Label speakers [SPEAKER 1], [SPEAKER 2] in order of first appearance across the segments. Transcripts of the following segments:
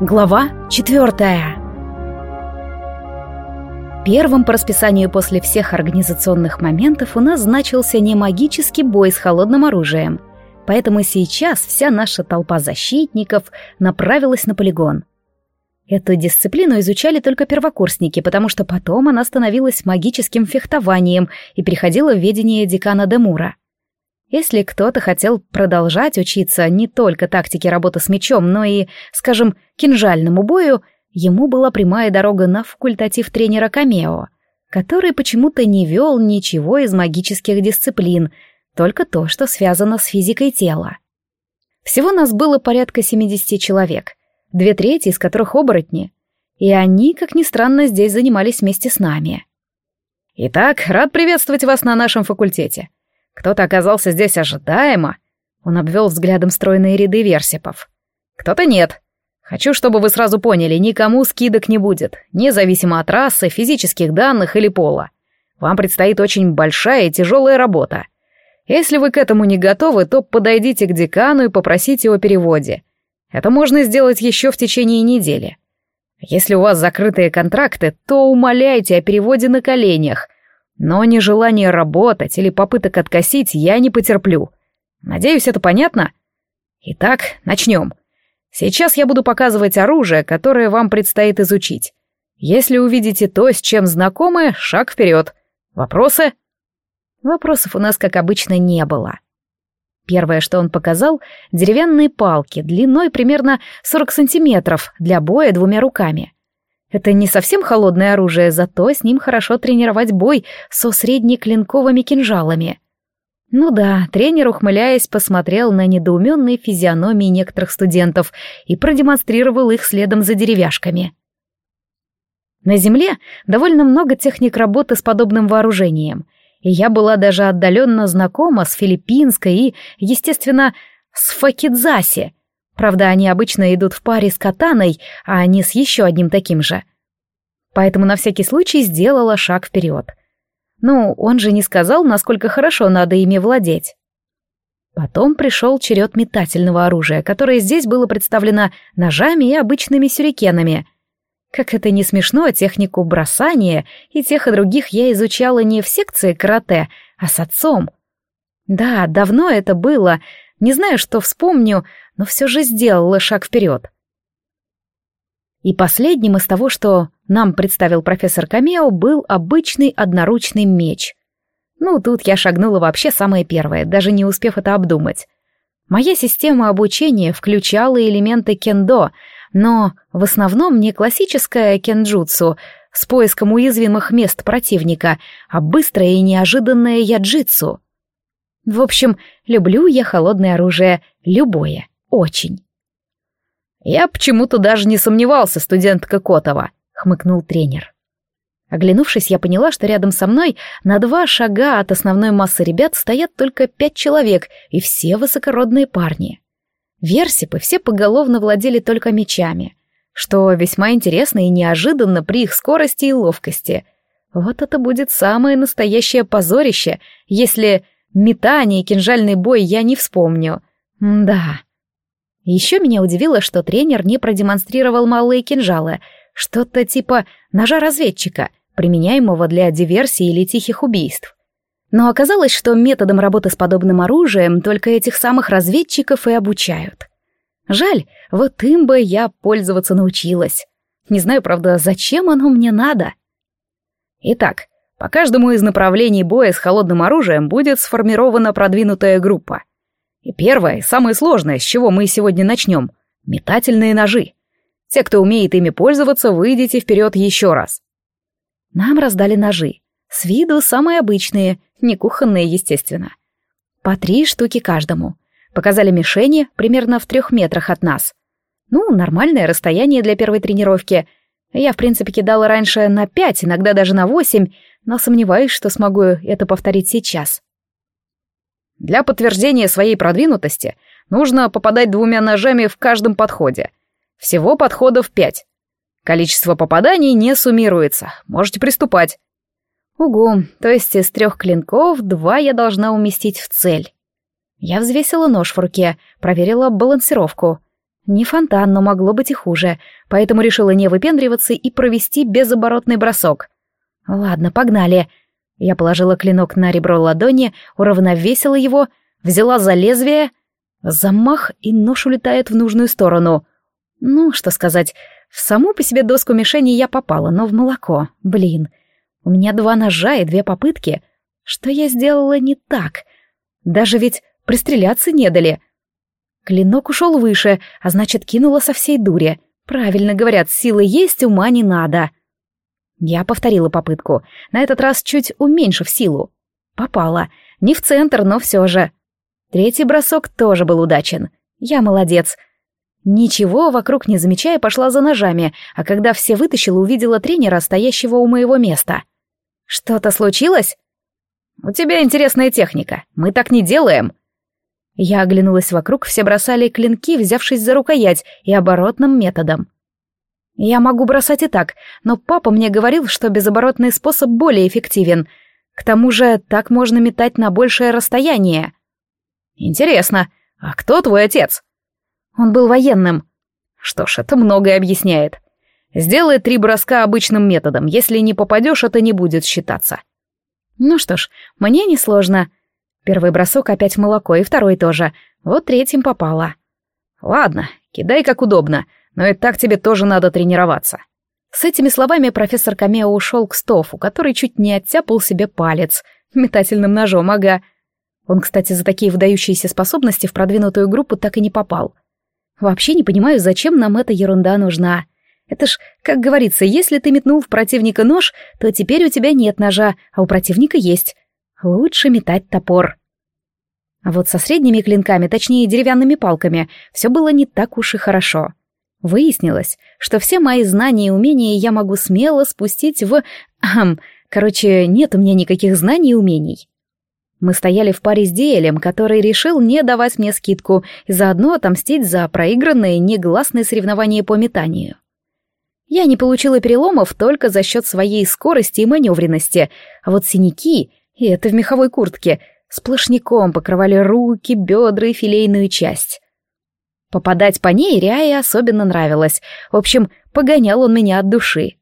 [SPEAKER 1] Глава четвертая. Первым по расписанию после всех организационных моментов у нас значился не магический бой с холодным оружием, поэтому сейчас вся наша толпа защитников направилась на полигон. Эту дисциплину изучали только первокурсники, потому что потом она становилась магическим фехтованием и переходила в ведение декана Демура. Если кто-то хотел продолжать учиться не только тактике работы с мечом, но и, скажем, кинжальному бою, ему была прямая дорога на факультатив тренера Камео, который почему-то не вел ничего из магических дисциплин, только то, что связано с физикой тела. Всего нас было порядка 70 человек, две трети из которых оборотни, и они, как ни странно, здесь занимались вместе с нами.
[SPEAKER 2] «Итак, рад приветствовать вас на нашем факультете. Кто-то оказался здесь ожидаемо. Он обвел взглядом стройные ряды версипов. Кто-то нет. Хочу, чтобы вы сразу поняли, никому скидок не будет, независимо от расы, физических данных или пола. Вам предстоит очень большая и тяжелая работа. Если вы к этому не готовы, то подойдите к декану и попросите о переводе. Это можно сделать еще в течение недели. Если у вас закрытые контракты, то умоляйте о переводе на коленях, но нежелание работать или попыток откосить я не потерплю. Надеюсь, это понятно? Итак, начнем. Сейчас я буду показывать оружие, которое вам предстоит изучить. Если увидите то, с чем знакомы, шаг вперед. Вопросы?
[SPEAKER 1] Вопросов у нас, как обычно, не было. Первое, что он показал, деревянные палки длиной примерно 40 сантиметров для боя двумя руками. Это не совсем холодное оружие, зато с ним хорошо тренировать бой со среднеклинковыми кинжалами. Ну да, тренер, ухмыляясь, посмотрел на недоуменные физиономии некоторых студентов и продемонстрировал их следом за деревяшками. На Земле довольно много техник работы с подобным вооружением, и я была даже отдаленно знакома с филиппинской и, естественно, с факидзаси, Правда, они обычно идут в паре с катаной, а не с еще одним таким же. Поэтому на всякий случай сделала шаг вперед. Ну, он же не сказал, насколько хорошо надо ими владеть. Потом пришел черед метательного оружия, которое здесь было представлено ножами и обычными сюрикенами. Как это не смешно, технику бросания и тех и других я изучала не в секции карате, а с отцом. Да, давно это было, не знаю, что вспомню, но все же сделала шаг вперед. И последним из того, что нам представил профессор Камео, был обычный одноручный меч. Ну, тут я шагнула вообще самое первое, даже не успев это обдумать. Моя система обучения включала элементы кендо, но в основном не классическое кенджутсу с поиском уязвимых мест противника, а быстрое и неожиданное яджитсу. В общем, люблю я холодное оружие, любое. Очень.
[SPEAKER 2] «Я почему-то даже не сомневался, студентка Котова», — хмыкнул тренер.
[SPEAKER 1] Оглянувшись, я поняла, что рядом со мной на два шага от основной массы ребят стоят только пять человек, и все высокородные парни. Версипы все поголовно владели только мечами, что весьма интересно и неожиданно при их скорости и ловкости. Вот это будет самое настоящее позорище, если метание и кинжальный бой я не вспомню. Да. Еще меня удивило, что тренер не продемонстрировал малые кинжалы, что-то типа ножа-разведчика, применяемого для диверсии или тихих убийств. Но оказалось, что методом работы с подобным оружием только этих самых разведчиков и обучают. Жаль, вот им бы я пользоваться научилась. Не знаю, правда, зачем оно мне надо.
[SPEAKER 2] Итак, по каждому из направлений боя с холодным оружием будет сформирована продвинутая группа — и первое, самое сложное, с чего мы сегодня начнем — метательные ножи. Те, кто умеет ими пользоваться, выйдите вперед еще раз.
[SPEAKER 1] Нам раздали ножи. С виду самые обычные, не кухонные, естественно. По три штуки каждому. Показали мишени примерно в трех метрах от нас. Ну, нормальное расстояние для первой тренировки. Я, в принципе, кидала раньше на пять, иногда даже на восемь, но сомневаюсь, что смогу это повторить сейчас.
[SPEAKER 2] Для подтверждения своей продвинутости нужно попадать двумя ножами в каждом подходе. Всего подходов пять. Количество попаданий не суммируется. Можете приступать.
[SPEAKER 1] Угу, то есть из трех клинков два я должна уместить в цель. Я взвесила нож в руке, проверила балансировку. Не фонтан, но могло быть и хуже, поэтому решила не выпендриваться и провести безоборотный бросок. Ладно, погнали. Я положила клинок на ребро ладони, уравновесила его, взяла за лезвие. Замах, и нож улетает в нужную сторону. Ну, что сказать, в саму по себе доску мишени я попала, но в молоко. Блин, у меня два ножа и две попытки. Что я сделала не так? Даже ведь пристреляться не дали. Клинок ушел выше, а значит, кинула со всей дури. Правильно говорят, силы есть, ума не надо. Я повторила попытку, на этот раз чуть уменьшив силу. Попала. Не в центр, но все же. Третий бросок тоже был удачен. Я молодец. Ничего вокруг не замечая, пошла за ножами, а когда все вытащила, увидела тренера, стоящего у моего места. «Что-то случилось?» «У тебя интересная техника. Мы так не делаем», я оглянулась вокруг, все бросали клинки, взявшись за рукоять и оборотным методом. Я могу бросать и так, но папа мне говорил, что безоборотный способ более эффективен. К тому же так можно метать на большее расстояние. Интересно, а кто твой отец? Он был военным. Что ж, это многое объясняет. Сделай три броска обычным методом. Если не попадешь, это не будет считаться. Ну что ж, мне несложно. Первый бросок опять молоко, и второй тоже. Вот третьим попало. Ладно, кидай как удобно, но и так тебе тоже надо тренироваться. С этими словами профессор Камео ушел к Стофу, который чуть не оттяпал себе палец. Метательным ножом, ага. Он, кстати, за такие выдающиеся способности в продвинутую группу так и не попал. Вообще не понимаю, зачем нам эта ерунда нужна. Это ж, как говорится, если ты метнул в противника нож, то теперь у тебя нет ножа, а у противника есть. Лучше метать топор. А вот со средними клинками, точнее деревянными палками, все было не так уж и хорошо. Выяснилось, что все мои знания и умения я могу смело спустить в... Ахм, короче, нет у меня никаких знаний и умений. Мы стояли в паре с Диэлем, который решил не давать мне скидку и заодно отомстить за проигранное негласное соревнование по метанию. Я не получила переломов только за счет своей скорости и маневренности, а вот синяки и это в меховой куртке, сплошняком покрывали руки, бедра и филейную часть. Попадать по ней Ряе особенно нравилось. В общем, погонял он меня от души.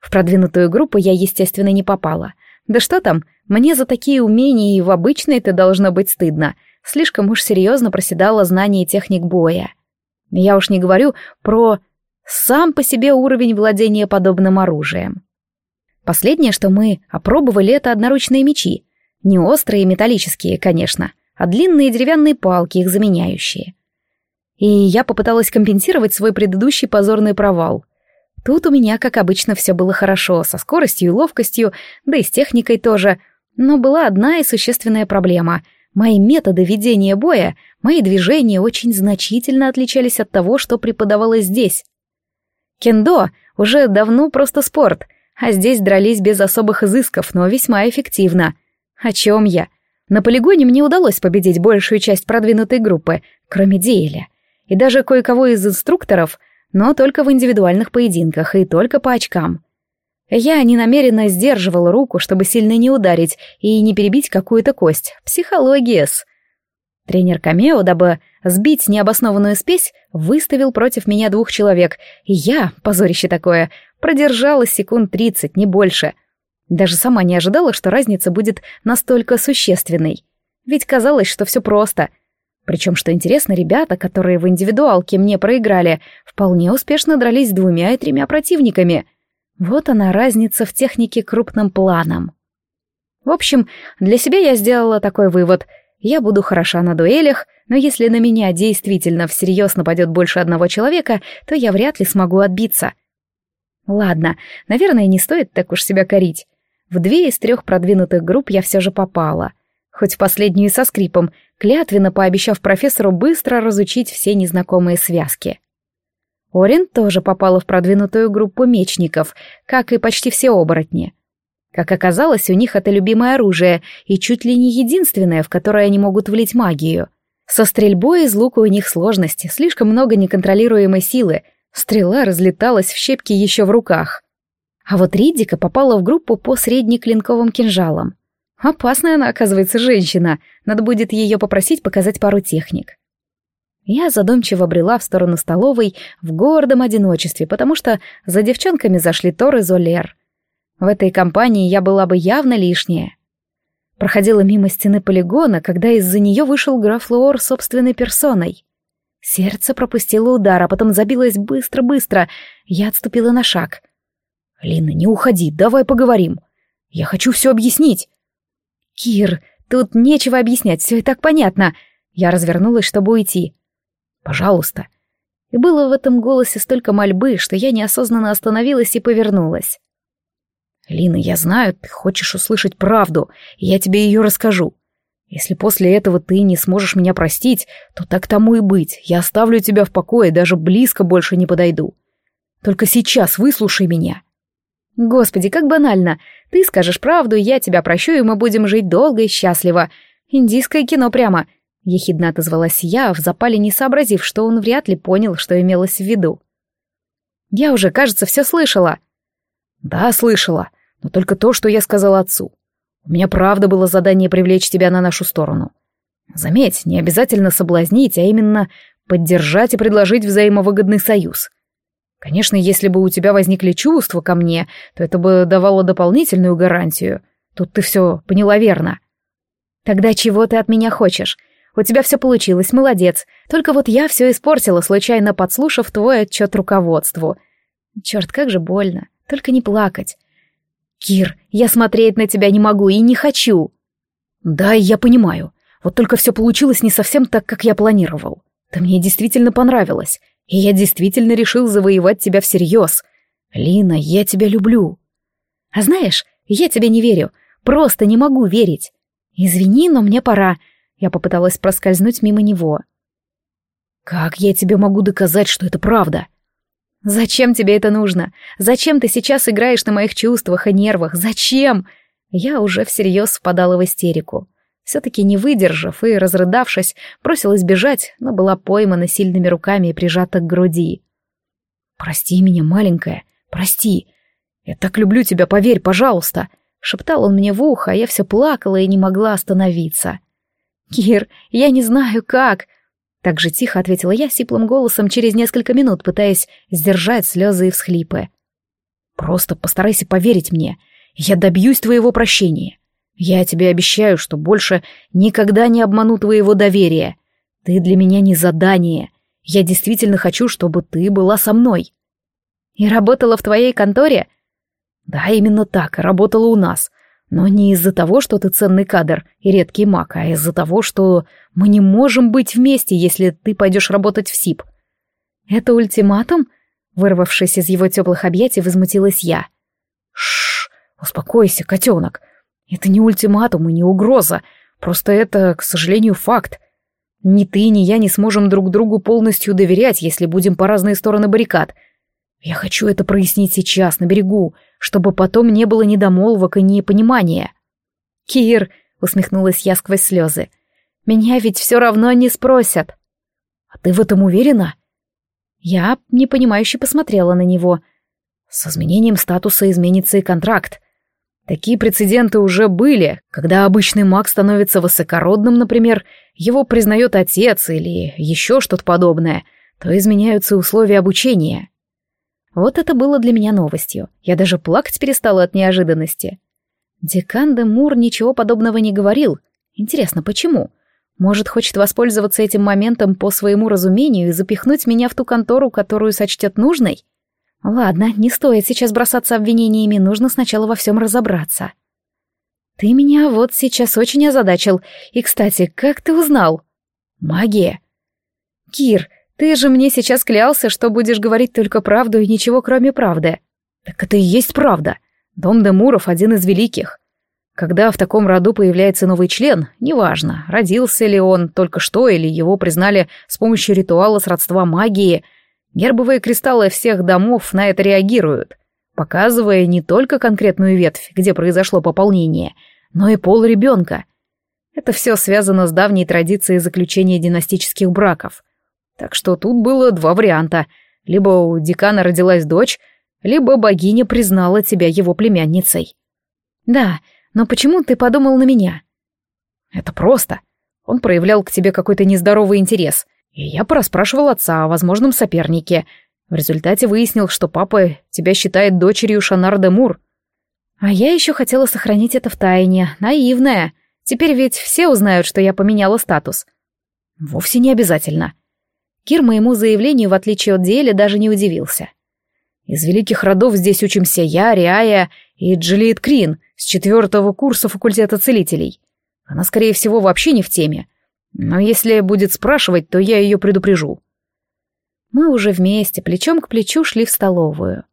[SPEAKER 1] В продвинутую группу я, естественно, не попала. Да что там, мне за такие умения и в обычной это должно быть стыдно. Слишком уж серьезно проседало знание техник боя. Я уж не говорю про сам по себе уровень владения подобным оружием. Последнее, что мы опробовали, это одноручные мечи. Не острые металлические, конечно, а длинные деревянные палки, их заменяющие. И я попыталась компенсировать свой предыдущий позорный провал. Тут у меня, как обычно, все было хорошо, со скоростью и ловкостью, да и с техникой тоже. Но была одна и существенная проблема. Мои методы ведения боя, мои движения очень значительно отличались от того, что преподавалось здесь. Кендо уже давно просто спорт — а здесь дрались без особых изысков, но весьма эффективно. О чем я? На полигоне мне удалось победить большую часть продвинутой группы, кроме Диэля. И даже кое-кого из инструкторов, но только в индивидуальных поединках и только по очкам. Я ненамеренно сдерживала руку, чтобы сильно не ударить и не перебить какую-то кость. Психология-с. Тренер Камео, дабы сбить необоснованную спесь, выставил против меня двух человек, и я, позорище такое, продержалась секунд тридцать, не больше. Даже сама не ожидала, что разница будет настолько существенной. Ведь казалось, что все просто. Причем, что интересно, ребята, которые в индивидуалке мне проиграли, вполне успешно дрались с двумя и тремя противниками. Вот она разница в технике крупным планом. В общем, для себя я сделала такой вывод — я буду хороша на дуэлях, но если на меня действительно всерьез нападет больше одного человека, то я вряд ли смогу отбиться. Ладно, наверное, не стоит так уж себя корить. В две из трех продвинутых групп я все же попала. Хоть последнюю со скрипом, клятвенно пообещав профессору быстро разучить все незнакомые связки. Орин тоже попала в продвинутую группу мечников, как и почти все оборотни. Как оказалось, у них это любимое оружие и чуть ли не единственное, в которое они могут влить магию. Со стрельбой из лука у них сложности, слишком много неконтролируемой силы. Стрела разлеталась в щепки еще в руках. А вот Риддика попала в группу по среднеклинковым кинжалам. Опасная она, оказывается, женщина. Надо будет ее попросить показать пару техник. Я задумчиво брела в сторону столовой в гордом одиночестве, потому что за девчонками зашли Тор и Золер. В этой компании я была бы явно лишняя. Проходила мимо стены полигона, когда из-за нее вышел граф Луор собственной персоной. Сердце пропустило удар, а потом забилось быстро-быстро. Я отступила на шаг.
[SPEAKER 2] «Лина, не уходи, давай поговорим. Я хочу все объяснить».
[SPEAKER 1] «Кир, тут нечего объяснять, все и так понятно». Я развернулась, чтобы уйти.
[SPEAKER 2] Пожалуйста».
[SPEAKER 1] И было в этом голосе столько мольбы, что я неосознанно остановилась и повернулась.
[SPEAKER 2] «Лина, я знаю, ты хочешь услышать правду, и я тебе ее расскажу. Если после этого ты не сможешь меня простить, то так тому и быть. Я оставлю тебя в покое, даже близко больше не подойду. Только сейчас выслушай меня».
[SPEAKER 1] «Господи, как банально. Ты скажешь правду, я тебя прощу, и мы будем жить долго и счастливо. Индийское кино прямо. Ехидно отозвалась я, в запале не сообразив, что он вряд ли понял, что имелось в виду. «Я уже, кажется, все слышала».
[SPEAKER 2] «Да, слышала, но только то, что я сказал отцу. У меня правда было задание привлечь тебя на нашу сторону. Заметь, не обязательно соблазнить, а именно поддержать и предложить взаимовыгодный союз. Конечно, если бы у тебя возникли чувства ко мне, то это бы давало дополнительную гарантию. Тут ты все поняла верно».
[SPEAKER 1] «Тогда чего ты от меня хочешь? У тебя все получилось, молодец. Только вот я все испортила, случайно подслушав твой отчет руководству. Черт, как же больно. Только не плакать. Кир, я смотреть на тебя не могу и не хочу.
[SPEAKER 2] Да, я понимаю. Вот только все получилось не совсем так, как я планировал. Ты мне действительно понравилась, и я действительно решил завоевать тебя всерьез. Лина, я тебя люблю.
[SPEAKER 1] А знаешь, я тебе не верю. Просто не могу верить. Извини, но мне пора. Я попыталась проскользнуть мимо него.
[SPEAKER 2] «Как я тебе могу доказать, что это правда?»
[SPEAKER 1] «Зачем тебе это нужно? Зачем ты сейчас играешь на моих чувствах и нервах? Зачем?» Я уже всерьез впадала в истерику. Все-таки не выдержав и разрыдавшись, бросилась бежать, но была поймана сильными руками и прижата к груди.
[SPEAKER 2] «Прости меня, маленькая, прости. Я так люблю тебя, поверь, пожалуйста!» Шептал он мне в ухо, а я все плакала и не могла остановиться.
[SPEAKER 1] «Кир, я не знаю, как...» Так же тихо ответила я сиплым голосом через несколько минут, пытаясь сдержать слезы и всхлипы.
[SPEAKER 2] «Просто постарайся поверить мне. Я добьюсь твоего прощения. Я тебе обещаю, что больше никогда не обману твоего доверия. Ты для меня не задание. Я действительно хочу, чтобы ты была со мной».
[SPEAKER 1] «И работала в твоей конторе?»
[SPEAKER 2] «Да, именно так, работала у нас. Но не из-за того, что ты ценный кадр и редкий маг, а из-за того, что мы не можем быть вместе, если ты пойдешь работать в СИП.
[SPEAKER 1] Это ультиматум? Вырвавшись из его теплых объятий, возмутилась я.
[SPEAKER 2] Шш, успокойся, котенок. Это не ультиматум и не угроза. Просто это, к сожалению, факт. Ни ты, ни я не сможем друг другу полностью доверять, если будем по разные стороны баррикад. Я хочу это прояснить сейчас, на берегу, чтобы потом не было недомолвок и непонимания.
[SPEAKER 1] «Кир», — усмехнулась я сквозь слезы, — «меня ведь все равно не спросят».
[SPEAKER 2] «А ты в этом уверена?»
[SPEAKER 1] Я непонимающе посмотрела на него.
[SPEAKER 2] «С изменением статуса изменится и контракт. Такие прецеденты уже были, когда обычный маг становится высокородным, например, его признает отец или еще что-то подобное, то изменяются условия обучения.
[SPEAKER 1] Вот это было для меня новостью. Я даже плакать перестала от неожиданности. Декан де Мур ничего подобного не говорил. Интересно, почему? Может, хочет воспользоваться этим моментом по своему разумению и запихнуть меня в ту контору, которую сочтет нужной? Ладно, не стоит сейчас бросаться обвинениями, нужно сначала во всем разобраться. Ты меня вот сейчас очень озадачил. И, кстати, как ты узнал?
[SPEAKER 2] Магия.
[SPEAKER 1] Кир, ты же мне сейчас клялся, что будешь говорить только правду и ничего кроме правды.
[SPEAKER 2] Так это и есть правда. Дом Демуров один из великих. Когда в таком роду появляется новый член, неважно, родился ли он только что или его признали с помощью ритуала сродства магии, гербовые кристаллы всех домов на это реагируют, показывая не только конкретную ветвь, где произошло пополнение, но и пол ребенка. Это все связано с давней традицией заключения династических браков — так что тут было два варианта. Либо у декана родилась дочь, либо богиня признала тебя его племянницей.
[SPEAKER 1] Да, но почему ты подумал на меня?
[SPEAKER 2] Это просто. Он проявлял к тебе какой-то нездоровый интерес. И я порасспрашивал отца о возможном сопернике. В результате выяснил, что папа тебя считает дочерью Шанар де Мур.
[SPEAKER 1] А я еще хотела сохранить это в тайне. Наивная. Теперь ведь все узнают, что я поменяла статус.
[SPEAKER 2] Вовсе не обязательно.
[SPEAKER 1] Кир моему заявлению, в отличие от Диэля, даже не удивился.
[SPEAKER 2] Из великих родов здесь учимся я, Риая и Джилиет Крин с четвертого курса факультета целителей. Она, скорее всего, вообще не в теме. Но если будет спрашивать, то я ее предупрежу.
[SPEAKER 1] Мы уже вместе, плечом к плечу, шли в столовую.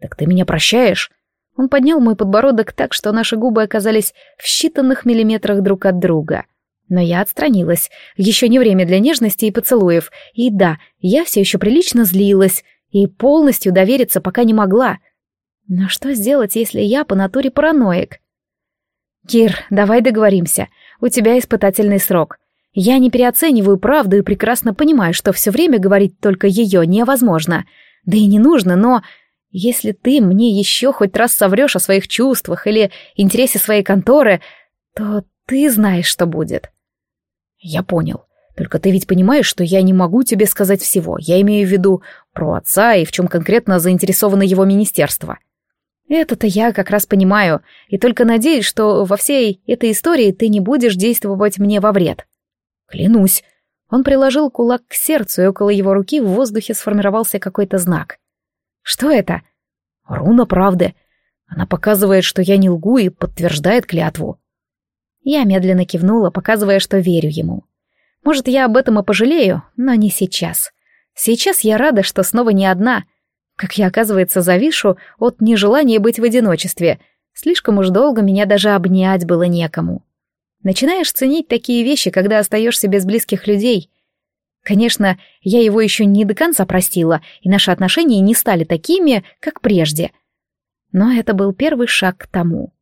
[SPEAKER 2] «Так ты меня прощаешь?»
[SPEAKER 1] Он поднял мой подбородок так, что наши губы оказались в считанных миллиметрах друг от друга. Но я отстранилась. Еще не время для нежности и поцелуев. И да, я все еще прилично злилась и полностью довериться пока не могла. Но что сделать, если я по натуре параноик? «Кир, давай договоримся. У тебя испытательный срок. Я не переоцениваю правду и прекрасно понимаю, что все время говорить только ее невозможно. Да и не нужно, но если ты мне еще хоть раз соврешь о своих чувствах или интересе своей конторы, то ты знаешь, что будет.
[SPEAKER 2] Я понял. Только ты ведь понимаешь, что я не могу тебе сказать всего. Я имею в виду про отца и в чем конкретно заинтересовано его министерство.
[SPEAKER 1] Это-то я как раз понимаю, и только надеюсь, что во всей этой истории ты не будешь действовать мне во вред.
[SPEAKER 2] Клянусь.
[SPEAKER 1] Он приложил кулак к сердцу, и около его руки в воздухе сформировался какой-то знак. Что это?
[SPEAKER 2] Руна правды. Она показывает, что я не лгу и подтверждает клятву.
[SPEAKER 1] Я медленно кивнула, показывая, что верю ему. Может, я об этом и пожалею, но не сейчас. Сейчас я рада, что снова не одна. Как я, оказывается, завишу от нежелания быть в одиночестве. Слишком уж долго меня даже обнять было некому. Начинаешь ценить такие вещи, когда остаешься без близких людей. Конечно, я его еще не до конца простила, и наши отношения не стали такими, как прежде. Но это был первый шаг к тому.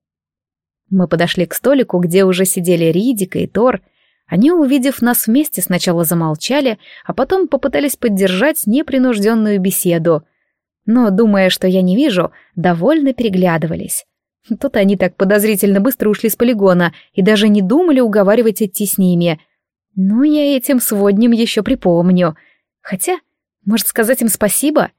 [SPEAKER 1] Мы подошли к столику, где уже сидели Ридика и Тор. Они, увидев нас вместе, сначала замолчали, а потом попытались поддержать непринужденную беседу. Но, думая, что я не вижу, довольно переглядывались. Тут они так подозрительно быстро ушли с полигона и даже не думали уговаривать идти с ними — ну, я этим сводням еще припомню. Хотя, может сказать им спасибо?